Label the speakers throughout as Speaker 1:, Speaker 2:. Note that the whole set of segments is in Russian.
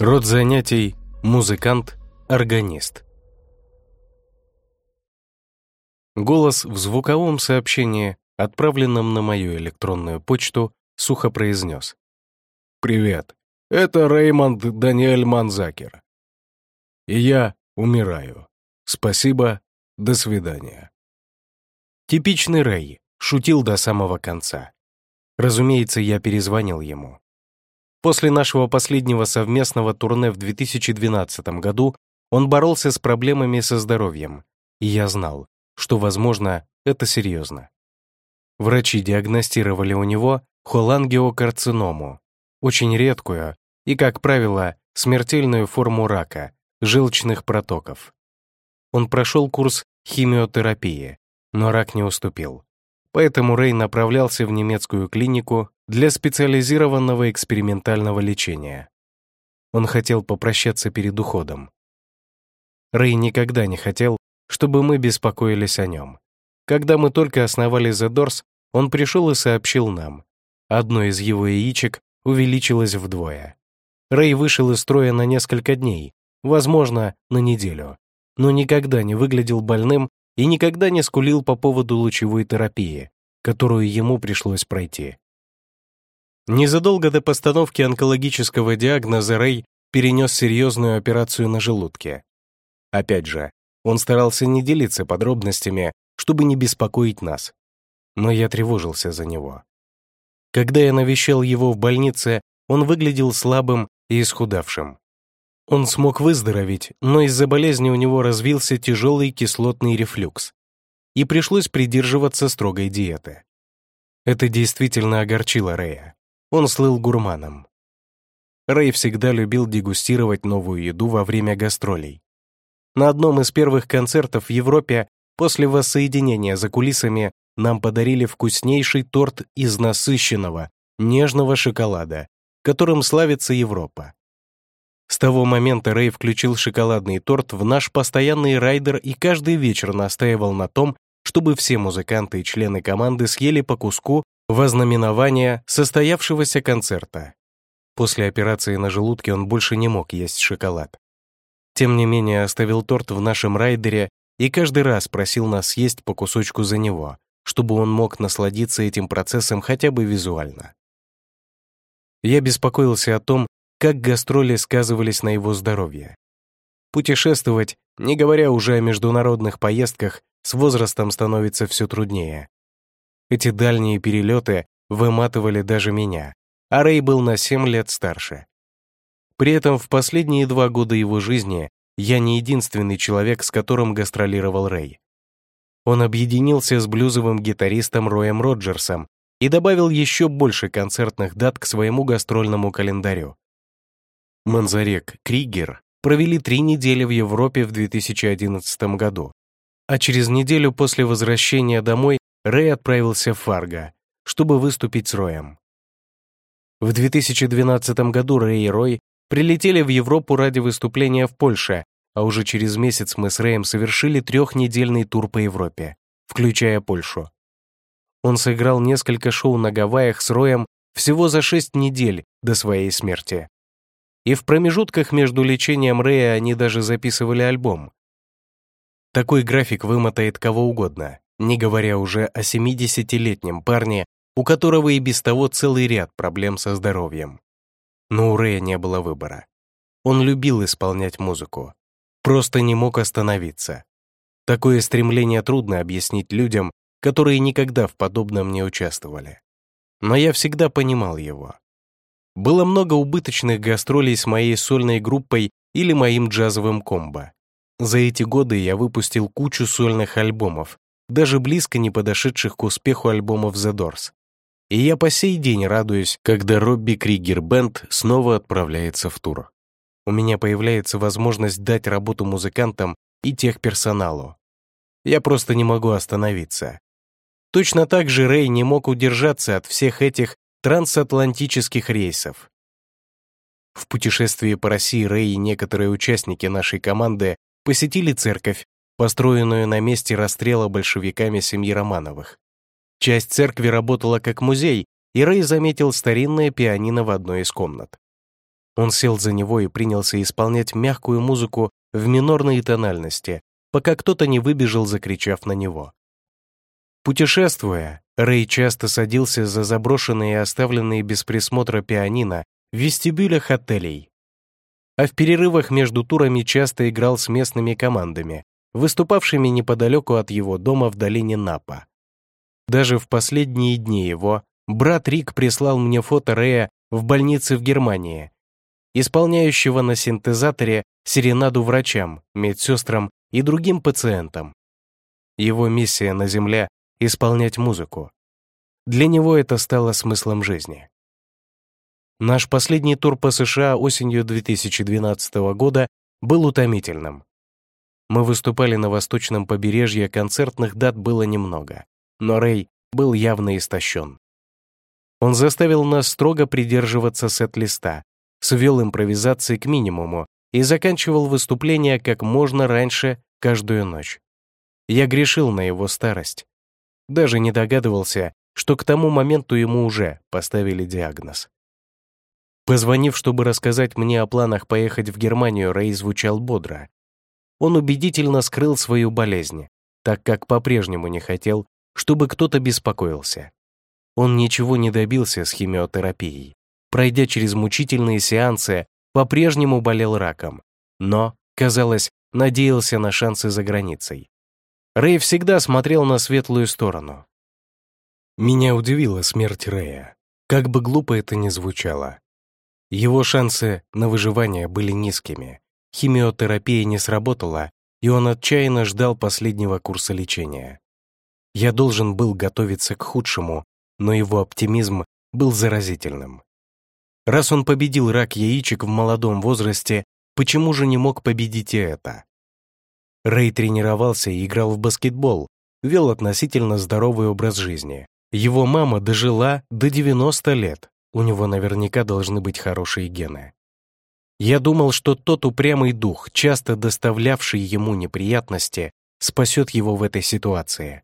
Speaker 1: Род занятий – музыкант, органист. Голос в звуковом сообщении, отправленном на мою электронную почту, сухо произнес. «Привет, это Реймонд Даниэль Манзакер. И я умираю. Спасибо, до свидания». Типичный Рэй, шутил до самого конца. Разумеется, я перезвонил ему. После нашего последнего совместного турне в 2012 году он боролся с проблемами со здоровьем, и я знал, что, возможно, это серьезно. Врачи диагностировали у него холангиокарциному, очень редкую и, как правило, смертельную форму рака, желчных протоков. Он прошел курс химиотерапии, но рак не уступил. Поэтому Рэй направлялся в немецкую клинику для специализированного экспериментального лечения. Он хотел попрощаться перед уходом. Рэй никогда не хотел, чтобы мы беспокоились о нем. Когда мы только основали The Doors, он пришел и сообщил нам. Одно из его яичек увеличилось вдвое. Рэй вышел из строя на несколько дней, возможно, на неделю, но никогда не выглядел больным и никогда не скулил по поводу лучевой терапии, которую ему пришлось пройти. Незадолго до постановки онкологического диагноза Рэй перенес серьезную операцию на желудке. Опять же, он старался не делиться подробностями, чтобы не беспокоить нас. Но я тревожился за него. Когда я навещал его в больнице, он выглядел слабым и исхудавшим. Он смог выздороветь, но из-за болезни у него развился тяжелый кислотный рефлюкс, и пришлось придерживаться строгой диеты. Это действительно огорчило Рэя. Он слыл гурманом. Рэй всегда любил дегустировать новую еду во время гастролей. На одном из первых концертов в Европе после воссоединения за кулисами нам подарили вкуснейший торт из насыщенного, нежного шоколада, которым славится Европа. С того момента Рэй включил шоколадный торт в наш постоянный райдер и каждый вечер настаивал на том, чтобы все музыканты и члены команды съели по куску Вознаменование состоявшегося концерта. После операции на желудке он больше не мог есть шоколад. Тем не менее, оставил торт в нашем райдере и каждый раз просил нас съесть по кусочку за него, чтобы он мог насладиться этим процессом хотя бы визуально. Я беспокоился о том, как гастроли сказывались на его здоровье. Путешествовать, не говоря уже о международных поездках, с возрастом становится все труднее. Эти дальние перелеты выматывали даже меня, а Рэй был на 7 лет старше. При этом в последние два года его жизни я не единственный человек, с которым гастролировал Рэй. Он объединился с блюзовым гитаристом Роем Роджерсом и добавил еще больше концертных дат к своему гастрольному календарю. Манзарек Кригер провели три недели в Европе в 2011 году, а через неделю после возвращения домой Рэй отправился в Фарго, чтобы выступить с Роем. В 2012 году Рэй и Рой прилетели в Европу ради выступления в Польше, а уже через месяц мы с Рэем совершили трехнедельный тур по Европе, включая Польшу. Он сыграл несколько шоу на Гавайях с Роем всего за шесть недель до своей смерти. И в промежутках между лечением Рэя они даже записывали альбом. Такой график вымотает кого угодно, не говоря уже о 70-летнем парне, у которого и без того целый ряд проблем со здоровьем. Но у Рэя не было выбора. Он любил исполнять музыку. Просто не мог остановиться. Такое стремление трудно объяснить людям, которые никогда в подобном не участвовали. Но я всегда понимал его. Было много убыточных гастролей с моей сольной группой или моим джазовым комбо. За эти годы я выпустил кучу сольных альбомов, даже близко не подошедших к успеху альбомов The Doors. И я по сей день радуюсь, когда Робби Кригер Бенд снова отправляется в тур. У меня появляется возможность дать работу музыкантам и техперсоналу. Я просто не могу остановиться. Точно так же Рэй не мог удержаться от всех этих трансатлантических рейсов. В путешествии по России Рэй и некоторые участники нашей команды посетили церковь, построенную на месте расстрела большевиками семьи Романовых. Часть церкви работала как музей, и Рэй заметил старинное пианино в одной из комнат. Он сел за него и принялся исполнять мягкую музыку в минорной тональности, пока кто-то не выбежал, закричав на него. Путешествуя, Рэй часто садился за заброшенные и оставленные без присмотра пианино в вестибюлях отелей. А в перерывах между турами часто играл с местными командами, выступавшими неподалеку от его дома в долине Напа. Даже в последние дни его брат Рик прислал мне фото Рэя в больнице в Германии, исполняющего на синтезаторе серенаду врачам, медсестрам и другим пациентам. Его миссия на Земле — исполнять музыку. Для него это стало смыслом жизни. Наш последний тур по США осенью 2012 года был утомительным. Мы выступали на восточном побережье, концертных дат было немного, но Рэй был явно истощен. Он заставил нас строго придерживаться сет-листа, свел импровизации к минимуму и заканчивал выступление как можно раньше каждую ночь. Я грешил на его старость. Даже не догадывался, что к тому моменту ему уже поставили диагноз. Позвонив, чтобы рассказать мне о планах поехать в Германию, Рэй звучал бодро. Он убедительно скрыл свою болезнь, так как по-прежнему не хотел, чтобы кто-то беспокоился. Он ничего не добился с химиотерапией пройдя через мучительные сеансы, по-прежнему болел раком, но, казалось, надеялся на шансы за границей. Рэй всегда смотрел на светлую сторону. Меня удивила смерть Рэя, как бы глупо это ни звучало. Его шансы на выживание были низкими, химиотерапия не сработала, и он отчаянно ждал последнего курса лечения. Я должен был готовиться к худшему, но его оптимизм был заразительным. Раз он победил рак яичек в молодом возрасте, почему же не мог победить и это? Рэй тренировался и играл в баскетбол, вел относительно здоровый образ жизни. Его мама дожила до 90 лет, у него наверняка должны быть хорошие гены. Я думал, что тот упрямый дух, часто доставлявший ему неприятности, спасет его в этой ситуации.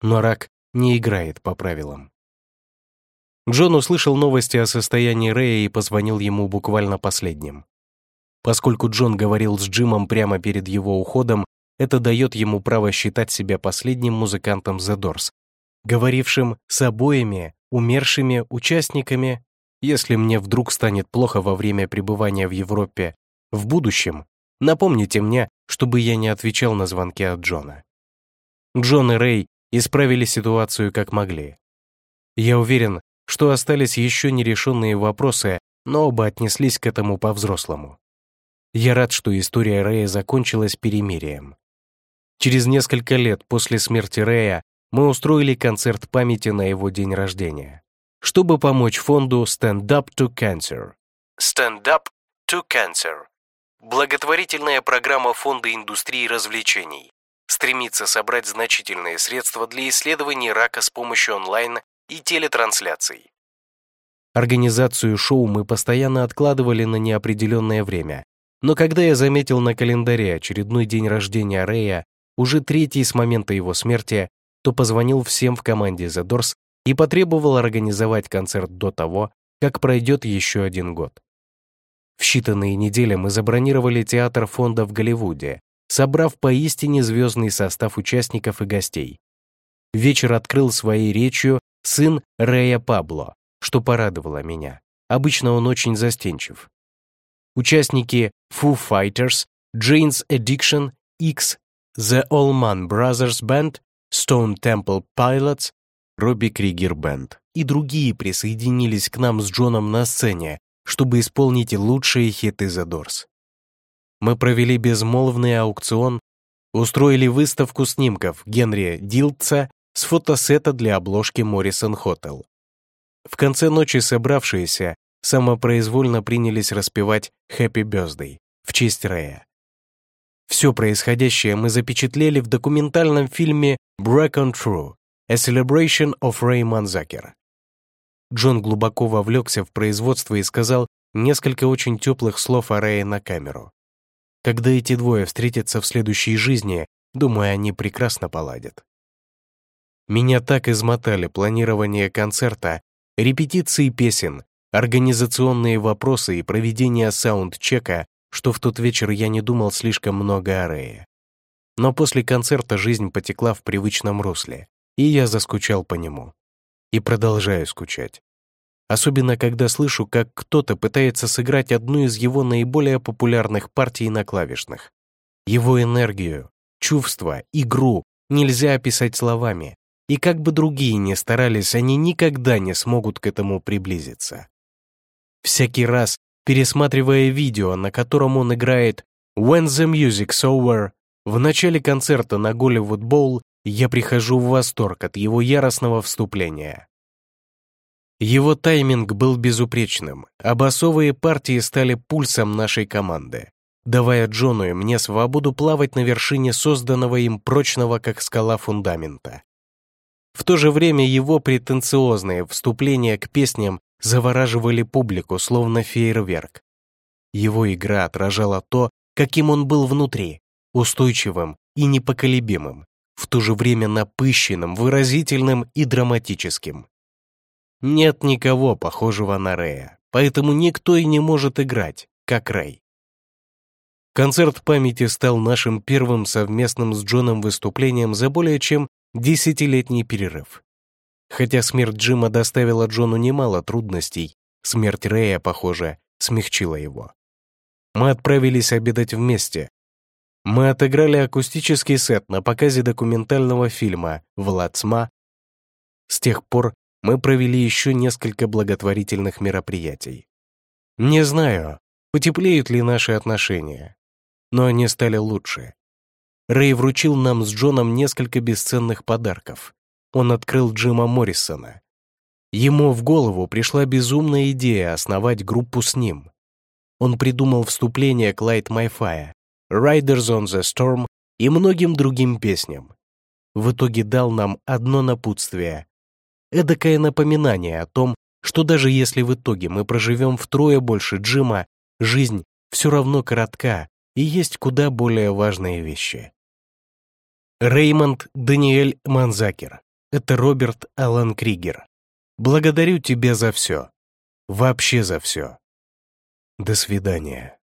Speaker 1: Но рак не играет по правилам. Джон услышал новости о состоянии Рэя и позвонил ему буквально последним. Поскольку Джон говорил с Джимом прямо перед его уходом, это дает ему право считать себя последним музыкантом The Doors, говорившим с обоими умершими участниками «Если мне вдруг станет плохо во время пребывания в Европе в будущем, напомните мне, чтобы я не отвечал на звонки от Джона». Джон и Рэй исправили ситуацию как могли. Я уверен, что остались еще нерешенные вопросы, но оба отнеслись к этому по-взрослому. Я рад, что история Рэя закончилась перемирием. Через несколько лет после смерти Рэя мы устроили концерт памяти на его день рождения, чтобы помочь фонду Stand Up to Cancer. Stand Up to Cancer – благотворительная программа Фонда индустрии развлечений, стремится собрать значительные средства для исследований рака с помощью онлайн и телетрансляций. Организацию шоу мы постоянно откладывали на неопределенное время, но когда я заметил на календаре очередной день рождения Рэя, уже третий с момента его смерти, то позвонил всем в команде The Doors и потребовал организовать концерт до того, как пройдет еще один год. В считанные недели мы забронировали театр фонда в Голливуде, собрав поистине звездный состав участников и гостей. Вечер открыл своей речью сын Рэя Пабло, что порадовало меня. Обычно он очень застенчив. Участники Foo Fighters, Jane's Addiction, X, The Allman Brothers Band, Stone Temple Pilots, Робби Кригер Бенд и другие присоединились к нам с Джоном на сцене, чтобы исполнить лучшие хиты The Doors. Мы провели безмолвный аукцион, устроили выставку снимков Генри Дилтса с фотосета для обложки Моррисон Hotel. В конце ночи собравшиеся самопроизвольно принялись распевать «Happy Birthday» в честь Рэя. Все происходящее мы запечатлели в документальном фильме «Break on True» A Celebration of Ray Manzaker. Джон глубоко вовлекся в производство и сказал несколько очень теплых слов о Рэе на камеру. Когда эти двое встретятся в следующей жизни, думаю, они прекрасно поладят. Меня так измотали планирование концерта, репетиции песен, организационные вопросы и проведение саундчека, что в тот вечер я не думал слишком много о Рее. Но после концерта жизнь потекла в привычном русле, и я заскучал по нему. И продолжаю скучать. Особенно, когда слышу, как кто-то пытается сыграть одну из его наиболее популярных партий на клавишных. Его энергию, чувства, игру нельзя описать словами, и как бы другие ни старались, они никогда не смогут к этому приблизиться. Всякий раз, пересматривая видео, на котором он играет «When the music's over», в начале концерта на Голливуд Боул я прихожу в восторг от его яростного вступления. Его тайминг был безупречным, а басовые партии стали пульсом нашей команды, давая Джону и мне свободу плавать на вершине созданного им прочного, как скала, фундамента. В то же время его претенциозные вступления к песням завораживали публику, словно фейерверк. Его игра отражала то, каким он был внутри, устойчивым и непоколебимым, в то же время напыщенным, выразительным и драматическим. Нет никого похожего на Рэя, поэтому никто и не может играть, как Рэй. Концерт памяти стал нашим первым совместным с Джоном выступлением за более чем десятилетний перерыв. Хотя смерть Джима доставила Джону немало трудностей, смерть Рэя, похоже, смягчила его. Мы отправились обедать вместе, мы отыграли акустический сет на показе документального фильма «Влад Сма». С тех пор мы провели еще несколько благотворительных мероприятий. Не знаю, потеплеют ли наши отношения, но они стали лучше. Рэй вручил нам с Джоном несколько бесценных подарков. Он открыл Джима Моррисона. Ему в голову пришла безумная идея основать группу с ним. Он придумал вступление к Light My Fire, Riders on the Storm и многим другим песням. В итоге дал нам одно напутствие. Эдакое напоминание о том, что даже если в итоге мы проживем втрое больше Джима, жизнь все равно коротка и есть куда более важные вещи. Реймонд Даниэль Манзакер. Это Роберт Алан Кригер. Благодарю тебя за все. Вообще за все. До свидания.